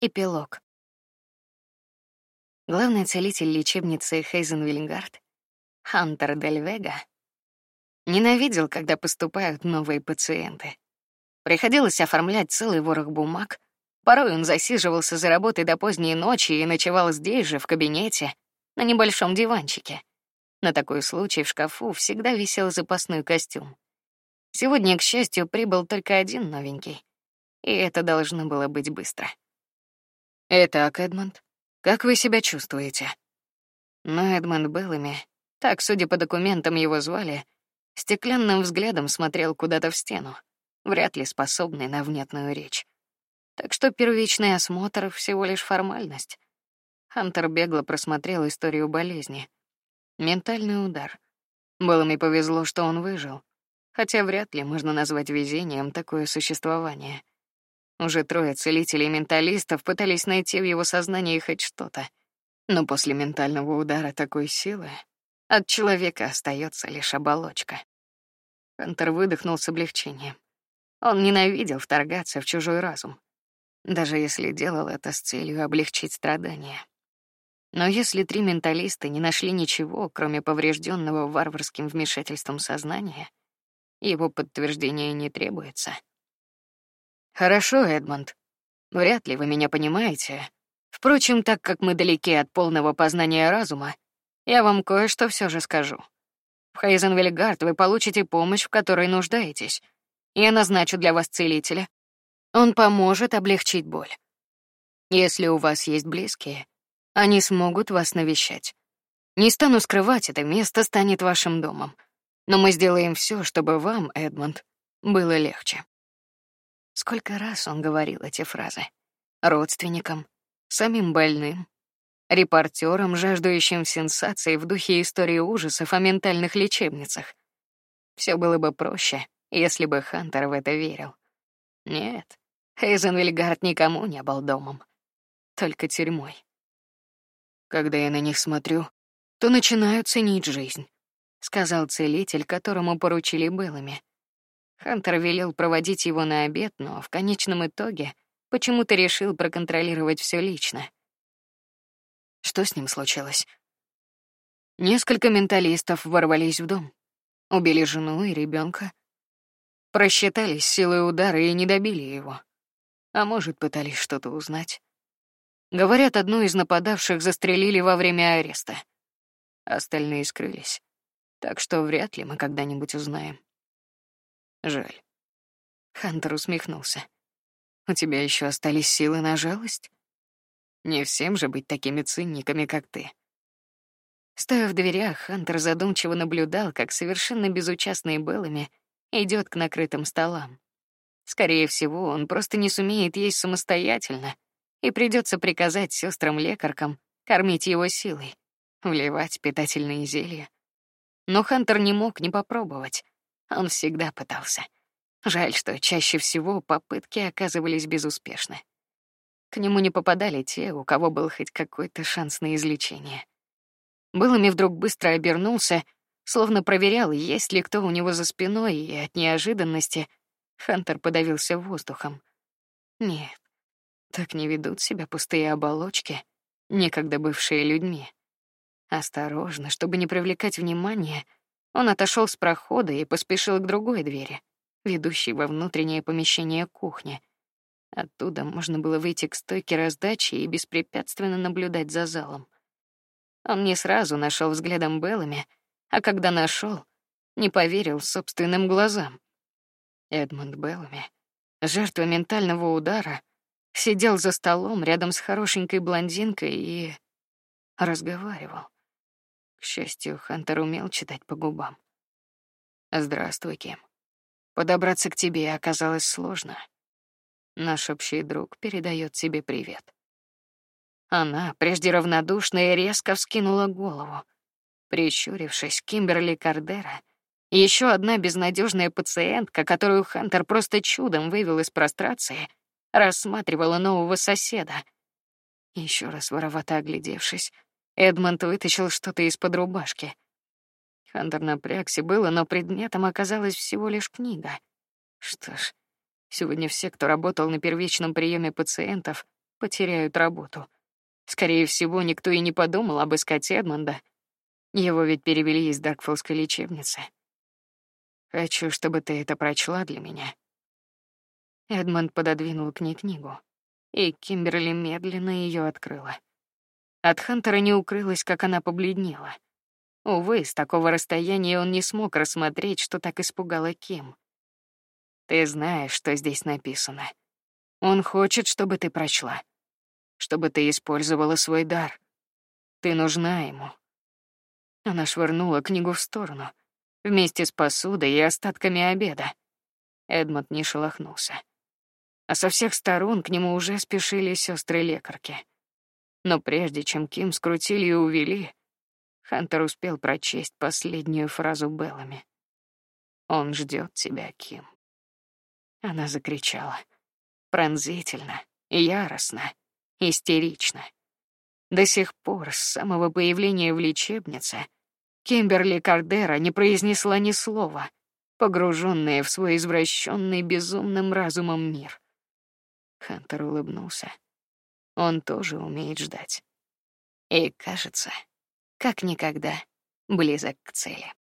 Эпилог. Главный целитель лечебницы Хейзенвиллингард, Хантер Дель Вега, ненавидел, когда поступают новые пациенты. Приходилось оформлять целый ворох бумаг. Порой он засиживался за работой до поздней ночи и ночевал здесь же, в кабинете, на небольшом диванчике. На такой случай в шкафу всегда висел запасной костюм. Сегодня, к счастью, прибыл только один новенький, и это должно было быть быстро. Итак, Эдмонд, как вы себя чувствуете? Но Эдмонд Беллами, так, судя по документам, его звали, стеклянным взглядом смотрел куда-то в стену, вряд ли способный на внятную речь. Так что первичный осмотр всего лишь формальность. Хантер бегло просмотрел историю болезни. Ментальный удар. Беллами повезло, что он выжил, хотя вряд ли можно назвать везением такое существование. Уже трое целителей менталистов пытались найти в его сознании хоть что-то, но после ментального удара такой силы от человека остается лишь оболочка. Хантер выдохнул с облегчением. Он ненавидел вторгаться в чужой разум, даже если делал это с целью облегчить страдания. Но если три менталиста не нашли ничего, кроме поврежденного варварским вмешательством сознания, его подтверждение не требуется. Хорошо, Эдмонд. Вряд ли вы меня понимаете. Впрочем, так как мы далеки от полного познания разума, я вам кое-что все же скажу. В Хейзенвельгард вы получите помощь, в которой нуждаетесь. Я назначу для вас целителя. Он поможет облегчить боль. Если у вас есть близкие, они смогут вас навещать. Не стану скрывать, это место станет вашим домом. Но мы сделаем все, чтобы вам, Эдмонд, было легче. Сколько раз он говорил эти фразы родственникам, самим больным, репортерам, жаждущим сенсаций в духе истории ужасов о ментальных лечебницах. Все было бы проще, если бы Хантер в это верил. Нет, Хейзенвильгард никому не был домом, только тюрьмой. Когда я на них смотрю, то начинаю ценить жизнь, сказал целитель, которому поручили Беллами. Хантер велел проводить его на обед, но в конечном итоге почему-то решил проконтролировать все лично. Что с ним случилось? Несколько менталистов ворвались в дом, убили жену и ребенка, просчитались силой удара и не добили его. А может, пытались что-то узнать. Говорят, одну из нападавших застрелили во время ареста. Остальные скрылись. Так что вряд ли мы когда-нибудь узнаем. Жаль. Хантер усмехнулся. У тебя еще остались силы на жалость? Не всем же быть такими циниками, как ты. Стоя в дверях, Хантер задумчиво наблюдал, как совершенно безучастный Беллами идет к накрытым столам. Скорее всего, он просто не сумеет есть самостоятельно, и придется приказать сестрам-лекаркам кормить его силой, вливать питательные зелья. Но Хантер не мог не попробовать. Он всегда пытался. Жаль, что чаще всего попытки оказывались безуспешны. К нему не попадали те, у кого был хоть какой-то шанс на излечение. Былыми вдруг быстро обернулся, словно проверял, есть ли кто у него за спиной, и от неожиданности Хантер подавился воздухом. Нет, так не ведут себя пустые оболочки, некогда бывшие людьми. Осторожно, чтобы не привлекать внимания, он отошел с прохода и поспешил к другой двери, ведущей во внутреннее помещение кухни. Оттуда можно было выйти к стойке раздачи и беспрепятственно наблюдать за залом. Он не сразу нашел взглядом Беллами, а когда нашел, не поверил собственным глазам. Эдмунд Беллами, жертва ментального удара, сидел за столом рядом с хорошенькой блондинкой и разговаривал. К счастью, Хантер умел читать по губам. Здравствуй, Ким. Подобраться к тебе оказалось сложно. Наш общий друг передает тебе привет. Она, прежде равнодушная, резко вскинула голову. Прищурившись, Кимберли Кардера, еще одна безнадежная пациентка, которую Хантер просто чудом вывел из прострации, рассматривала нового соседа. Еще раз воровато оглядевшись, Эдмонд вытащил что-то из-под рубашки. Хантер напрягся было, но предметом оказалась всего лишь книга. Что ж, сегодня все, кто работал на первичном приеме пациентов, потеряют работу. Скорее всего, никто и не подумал обыскать Эдмонда. Его ведь перевели из Даркфолской лечебницы. Хочу, чтобы ты это прочла для меня. Эдмонд пододвинул к ней книгу, и Кимберли медленно ее открыла. От Хантера не укрылось, как она побледнела. Увы, с такого расстояния он не смог рассмотреть, что так испугало Ким. Ты знаешь, что здесь написано. Он хочет, чтобы ты прочла, чтобы ты использовала свой дар. Ты нужна ему. Она швырнула книгу в сторону, вместе с посудой и остатками обеда. Эдмонд не шелохнулся. А со всех сторон к нему уже спешили сестры лекарки. Но прежде чем Ким скрутили и увели, Хантер успел прочесть последнюю фразу Беллами. Он ждет тебя, Ким. Она закричала. Пронзительно, яростно, истерично. До сих пор, с самого появления в лечебнице, Кимберли Кардера не произнесла ни слова, погруженная в свой извращенный безумным разумом мир. Хантер улыбнулся. Он тоже умеет ждать. И, кажется, как никогда близок к цели.